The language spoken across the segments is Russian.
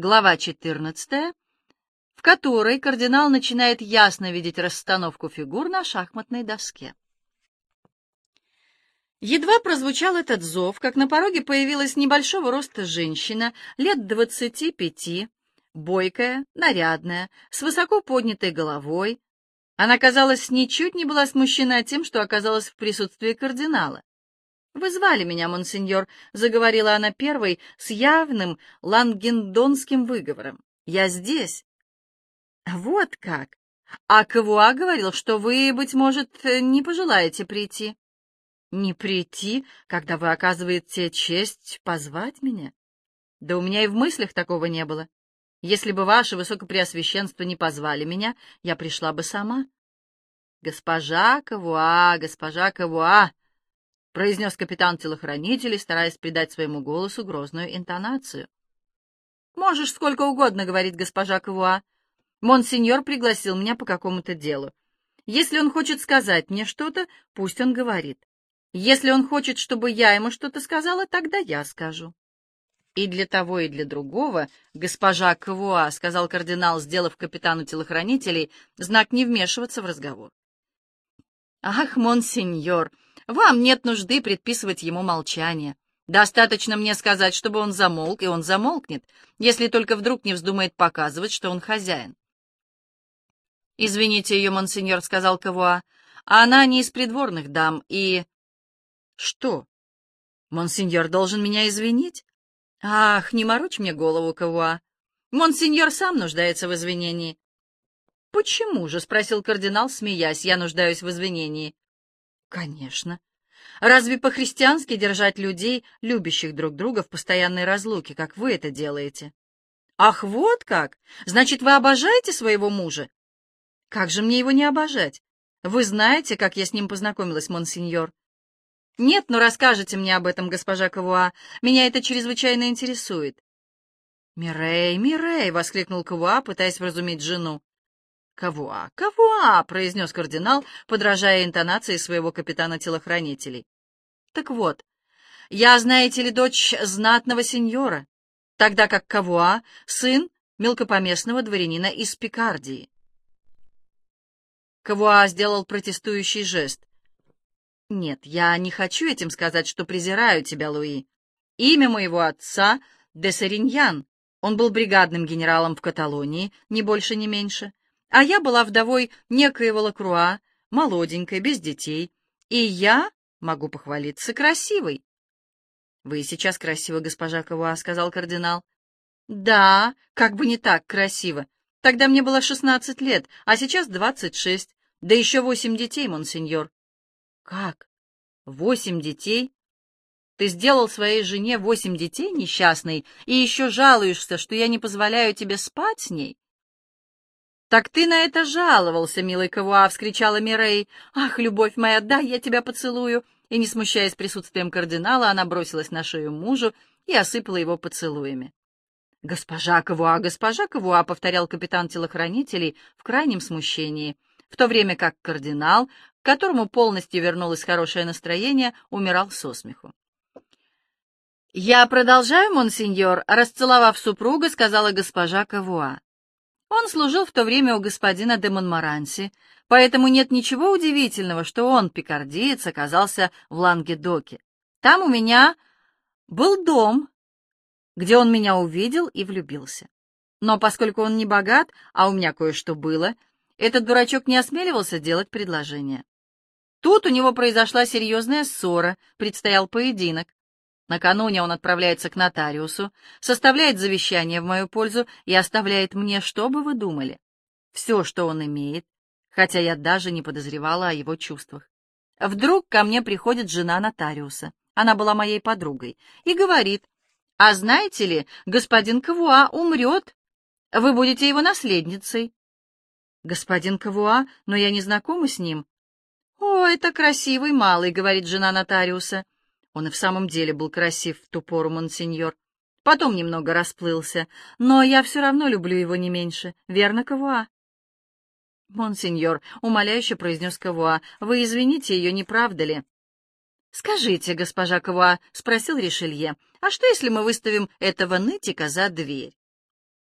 Глава 14, в которой кардинал начинает ясно видеть расстановку фигур на шахматной доске. Едва прозвучал этот зов, как на пороге появилась небольшого роста женщина, лет двадцати пяти, бойкая, нарядная, с высоко поднятой головой. Она, казалось, ничуть не была смущена тем, что оказалась в присутствии кардинала. «Вы звали меня, монсеньор», — заговорила она первой с явным лангендонским выговором. «Я здесь». «Вот как! А Кавуа говорил, что вы, быть может, не пожелаете прийти». «Не прийти, когда вы оказываете честь позвать меня?» «Да у меня и в мыслях такого не было. Если бы ваше высокопреосвященство не позвали меня, я пришла бы сама». «Госпожа Кавуа, госпожа Кавуа!» — произнес капитан телохранителей, стараясь придать своему голосу грозную интонацию. «Можешь сколько угодно, — говорит госпожа Кавуа. Монсеньор пригласил меня по какому-то делу. Если он хочет сказать мне что-то, пусть он говорит. Если он хочет, чтобы я ему что-то сказала, тогда я скажу». «И для того, и для другого, госпожа Кавуа», — сказал кардинал, сделав капитану телохранителей знак не вмешиваться в разговор. «Ах, монсеньор!» Вам нет нужды предписывать ему молчание. Достаточно мне сказать, чтобы он замолк, и он замолкнет, если только вдруг не вздумает показывать, что он хозяин. «Извините ее, монсеньор», — сказал Кавуа, — «а она не из придворных дам, и...» «Что? Монсеньор должен меня извинить?» «Ах, не морочь мне голову, Кавуа. Монсеньор сам нуждается в извинении». «Почему же?» — спросил кардинал, смеясь. «Я нуждаюсь в извинении». Конечно. Разве по-христиански держать людей, любящих друг друга, в постоянной разлуке, как вы это делаете? Ах, вот как! Значит, вы обожаете своего мужа? Как же мне его не обожать? Вы знаете, как я с ним познакомилась, монсеньор? Нет, но расскажите мне об этом, госпожа Кавуа. Меня это чрезвычайно интересует. «Мирей, Мирей!» — воскликнул Кавуа, пытаясь вразумить жену. «Кавуа, Кавуа!» — произнес кардинал, подражая интонации своего капитана-телохранителей. «Так вот, я, знаете ли, дочь знатного сеньора, тогда как Кавуа — сын мелкопоместного дворянина из Пикардии». Кавуа сделал протестующий жест. «Нет, я не хочу этим сказать, что презираю тебя, Луи. Имя моего отца — де Сариньян. Он был бригадным генералом в Каталонии, ни больше, ни меньше а я была вдовой некоего Лакруа, молоденькой, без детей, и я могу похвалиться красивой. — Вы сейчас красивы, госпожа Кавуа, — сказал кардинал. — Да, как бы не так красиво. Тогда мне было шестнадцать лет, а сейчас двадцать шесть, да еще восемь детей, монсеньор. — Как? Восемь детей? Ты сделал своей жене восемь детей, несчастный, и еще жалуешься, что я не позволяю тебе спать с ней? «Так ты на это жаловался, милый Кавуа!» — вскричала Мирей. «Ах, любовь моя, дай я тебя поцелую!» И, не смущаясь присутствием кардинала, она бросилась на шею мужу и осыпала его поцелуями. «Госпожа Кавуа, госпожа Кавуа!» — повторял капитан телохранителей в крайнем смущении, в то время как кардинал, к которому полностью вернулось хорошее настроение, умирал со смеху. «Я продолжаю, монсеньор», — расцеловав супруга, сказала госпожа Кавуа. Он служил в то время у господина де Монмаранси, поэтому нет ничего удивительного, что он, пикардиец, оказался в Лангедоке. Там у меня был дом, где он меня увидел и влюбился. Но поскольку он не богат, а у меня кое-что было, этот дурачок не осмеливался делать предложение. Тут у него произошла серьезная ссора, предстоял поединок. Накануне он отправляется к нотариусу, составляет завещание в мою пользу и оставляет мне, что бы вы думали, все, что он имеет, хотя я даже не подозревала о его чувствах. Вдруг ко мне приходит жена нотариуса, она была моей подругой, и говорит, «А знаете ли, господин Кавуа умрет, вы будете его наследницей». «Господин Кавуа, но я не знакома с ним». «О, это красивый малый», — говорит жена нотариуса. Он и в самом деле был красив в ту пору, монсеньор. Потом немного расплылся, но я все равно люблю его не меньше. Верно, Кавуа? «Монсеньор», — умоляюще произнес Кавуа, — «вы извините ее, не правда ли?» «Скажите, госпожа Кавуа», — спросил Ришелье, — «а что, если мы выставим этого нытика за дверь?»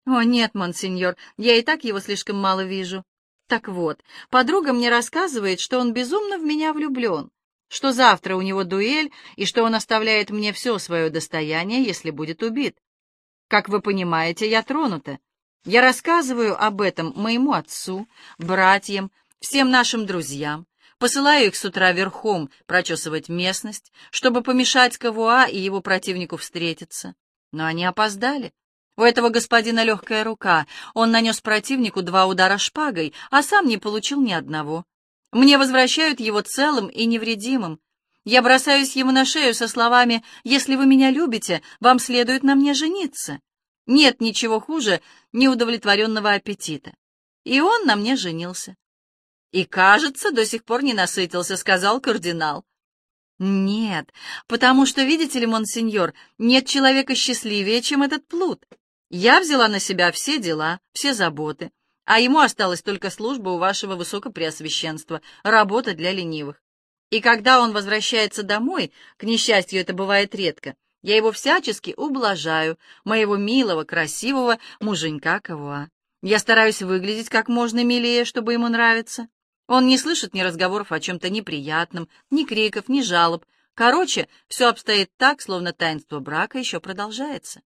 О, нет, монсеньор, я и так его слишком мало вижу. Так вот, подруга мне рассказывает, что он безумно в меня влюблен, что завтра у него дуэль и что он оставляет мне все свое достояние, если будет убит. Как вы понимаете, я тронута. Я рассказываю об этом моему отцу, братьям, всем нашим друзьям, посылаю их с утра верхом прочесывать местность, чтобы помешать Кавуа и его противнику встретиться. Но они опоздали. У этого господина легкая рука. Он нанес противнику два удара шпагой, а сам не получил ни одного. Мне возвращают его целым и невредимым. Я бросаюсь ему на шею со словами «Если вы меня любите, вам следует на мне жениться». Нет ничего хуже неудовлетворенного аппетита. И он на мне женился. И, кажется, до сих пор не насытился, сказал кардинал. Нет, потому что, видите ли, монсеньор, нет человека счастливее, чем этот плут. Я взяла на себя все дела, все заботы, а ему осталась только служба у вашего высокопреосвященства, работа для ленивых. И когда он возвращается домой, к несчастью, это бывает редко, я его всячески ублажаю, моего милого, красивого муженька Кавуа. Я стараюсь выглядеть как можно милее, чтобы ему нравиться. Он не слышит ни разговоров о чем-то неприятном, ни криков, ни жалоб. Короче, все обстоит так, словно таинство брака еще продолжается.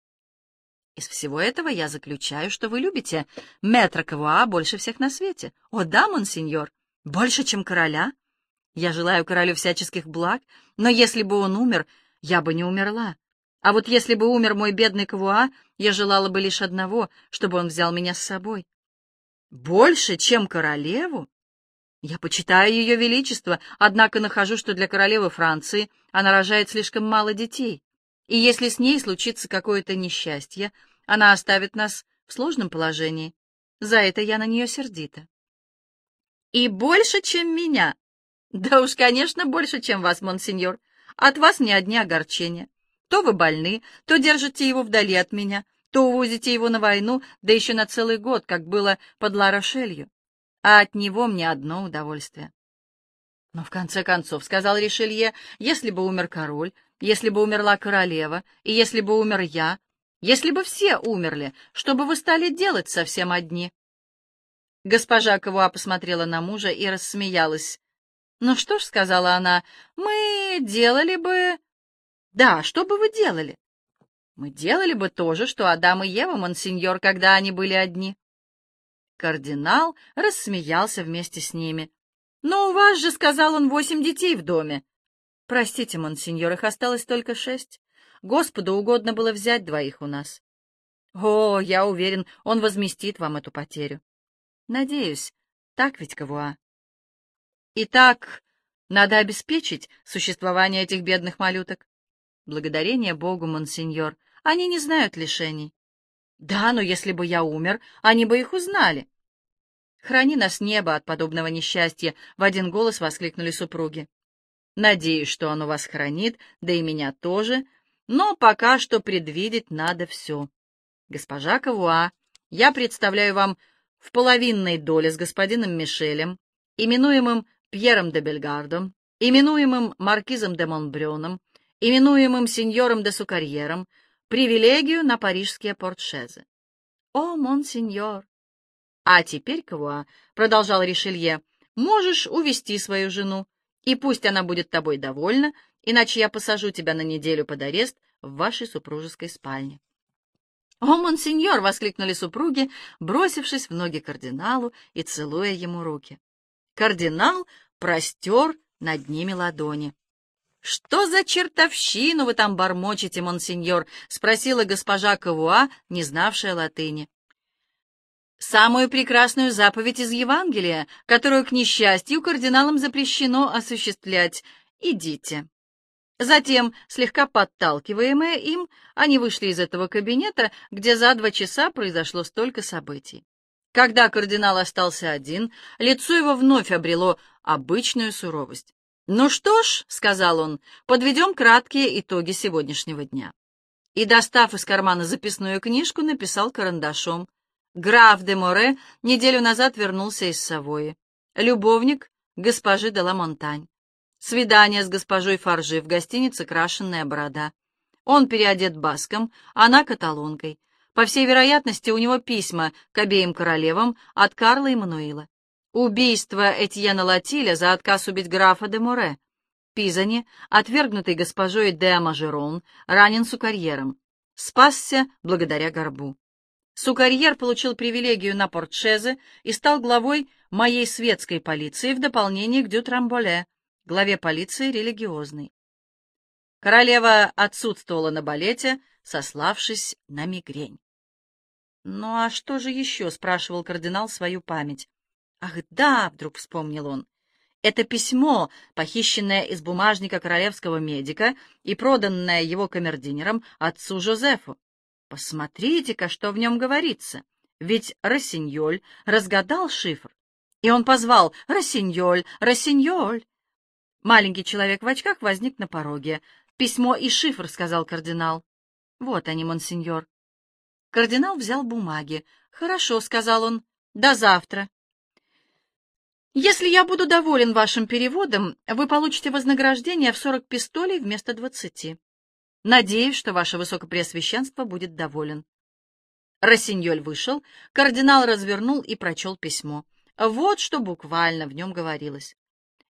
Из всего этого я заключаю, что вы любите мэтра Кавуа больше всех на свете. О да, монсеньор, больше, чем короля. Я желаю королю всяческих благ, но если бы он умер, я бы не умерла. А вот если бы умер мой бедный Кавуа, я желала бы лишь одного, чтобы он взял меня с собой. Больше, чем королеву? Я почитаю ее величество, однако нахожу, что для королевы Франции она рожает слишком мало детей. И если с ней случится какое-то несчастье, она оставит нас в сложном положении. За это я на нее сердита. И больше, чем меня. Да уж, конечно, больше, чем вас, монсеньор. От вас не одни огорчения. То вы больны, то держите его вдали от меня, то увозите его на войну, да еще на целый год, как было под Ла-Рошелью. А от него мне одно удовольствие. Но в конце концов, — сказал Ришелье, — если бы умер король, если бы умерла королева, и если бы умер я, если бы все умерли, что бы вы стали делать совсем одни? Госпожа Кавуа посмотрела на мужа и рассмеялась. «Ну что ж», — сказала она, — «мы делали бы...» «Да, что бы вы делали?» «Мы делали бы то же, что Адам и Ева, монсеньор, когда они были одни». Кардинал рассмеялся вместе с ними. «Но у вас же, — сказал он, — восемь детей в доме». «Простите, монсеньор, их осталось только шесть. Господу угодно было взять двоих у нас». «О, я уверен, он возместит вам эту потерю». «Надеюсь, так ведь, Кавуа?» «Итак, надо обеспечить существование этих бедных малюток». «Благодарение Богу, монсеньор, они не знают лишений». «Да, но если бы я умер, они бы их узнали». «Храни нас небо от подобного несчастья!» — в один голос воскликнули супруги. «Надеюсь, что оно вас хранит, да и меня тоже, но пока что предвидеть надо все. Госпожа Кавуа, я представляю вам в половинной доле с господином Мишелем, именуемым Пьером де Бельгардом, именуемым Маркизом де Монбрёном, именуемым сеньором де Сукарьером, привилегию на парижские портшезы. О, монсеньор! «А теперь, Кавуа, — продолжал Ришелье, — можешь увести свою жену, и пусть она будет тобой довольна, иначе я посажу тебя на неделю под арест в вашей супружеской спальне». «О, монсеньор!» — воскликнули супруги, бросившись в ноги кардиналу и целуя ему руки. Кардинал простер над ними ладони. «Что за чертовщину вы там бормочете, монсеньор?» — спросила госпожа Кавуа, не знавшая латыни самую прекрасную заповедь из Евангелия, которую, к несчастью, кардиналам запрещено осуществлять. Идите. Затем, слегка подталкиваемые им, они вышли из этого кабинета, где за два часа произошло столько событий. Когда кардинал остался один, лицо его вновь обрело обычную суровость. «Ну что ж», — сказал он, — «подведем краткие итоги сегодняшнего дня». И, достав из кармана записную книжку, написал карандашом Граф де Море неделю назад вернулся из Савои. Любовник госпожи де ла Монтань. Свидание с госпожой Фаржи в гостинице «Крашенная борода». Он переодет баском, она каталонкой. По всей вероятности, у него письма к обеим королевам от Карла и Мануила. Убийство Этьена Латиля за отказ убить графа де Море. Пизани, отвергнутый госпожой де Мажерон, ранен сукарьером. Спасся благодаря горбу. Сукарьер получил привилегию на портшезе и стал главой моей светской полиции в дополнение к Дютрамболе, главе полиции религиозной. Королева отсутствовала на балете, сославшись на мигрень. «Ну а что же еще?» — спрашивал кардинал свою память. «Ах да!» — вдруг вспомнил он. «Это письмо, похищенное из бумажника королевского медика и проданное его камердинером отцу Жозефу. Посмотрите-ка, что в нем говорится. Ведь Рассиньоль разгадал шифр. И он позвал «Рассиньоль! Рассиньоль!» Маленький человек в очках возник на пороге. «Письмо и шифр», — сказал кардинал. «Вот они, монсеньор». Кардинал взял бумаги. «Хорошо», — сказал он. «До завтра». «Если я буду доволен вашим переводом, вы получите вознаграждение в сорок пистолей вместо двадцати. Надеюсь, что ваше высокопреосвященство будет доволен». Рассиньоль вышел, кардинал развернул и прочел письмо. Вот что буквально в нем говорилось.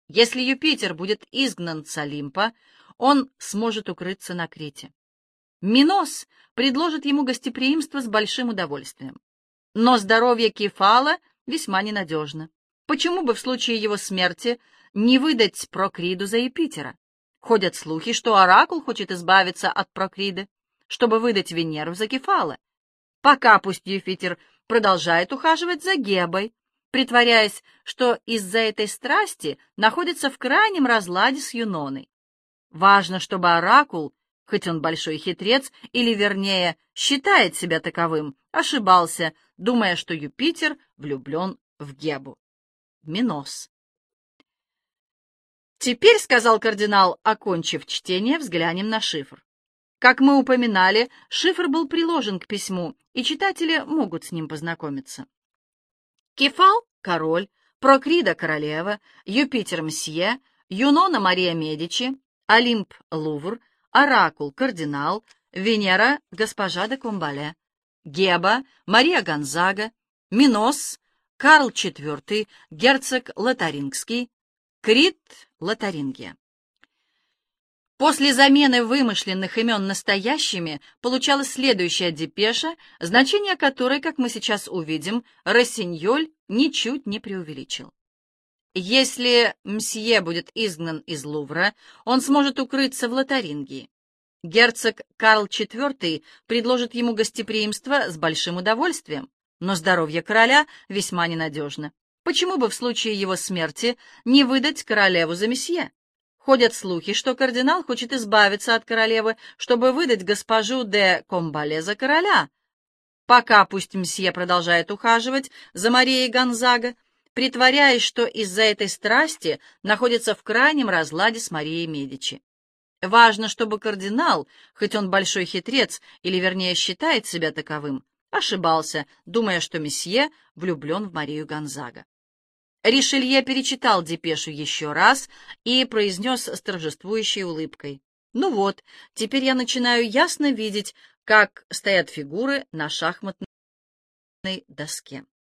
Если Юпитер будет изгнан с Олимпа, он сможет укрыться на Крите. Минос предложит ему гостеприимство с большим удовольствием. Но здоровье Кефала весьма ненадежно. Почему бы в случае его смерти не выдать Прокриду за Юпитера? Ходят слухи, что Оракул хочет избавиться от Прокриды, чтобы выдать Венеру за Кефала. Пока пусть Юпитер продолжает ухаживать за Гебой, притворяясь, что из-за этой страсти находится в крайнем разладе с Юноной. Важно, чтобы Оракул хоть он большой хитрец, или, вернее, считает себя таковым, ошибался, думая, что Юпитер влюблен в Гебу. Минос. «Теперь, — сказал кардинал, окончив чтение, — взглянем на шифр. Как мы упоминали, шифр был приложен к письму, и читатели могут с ним познакомиться. Кефал — король, Прокрида — королева, Юпитер — мсье, Юнона — Мария Медичи, Олимп — Лувр — Оракул — кардинал, Венера — госпожа де Комбале, Геба — Мария Гонзага, Минос — Карл IV, герцог Лотарингский, Крит — Лотарингия. После замены вымышленных имен настоящими получалась следующая депеша, значение которой, как мы сейчас увидим, Рассиньоль ничуть не преувеличил. Если мсье будет изгнан из Лувра, он сможет укрыться в Лотарингии. Герцог Карл IV предложит ему гостеприимство с большим удовольствием, но здоровье короля весьма ненадежно. Почему бы в случае его смерти не выдать королеву за месье? Ходят слухи, что кардинал хочет избавиться от королевы, чтобы выдать госпожу де Комбале за короля. Пока пусть мсье продолжает ухаживать за Марией Гонзага, притворяясь, что из-за этой страсти находится в крайнем разладе с Марией Медичи. Важно, чтобы кардинал, хоть он большой хитрец, или вернее считает себя таковым, ошибался, думая, что месье влюблен в Марию Гонзага. Ришелье перечитал депешу еще раз и произнес с торжествующей улыбкой. «Ну вот, теперь я начинаю ясно видеть, как стоят фигуры на шахматной доске».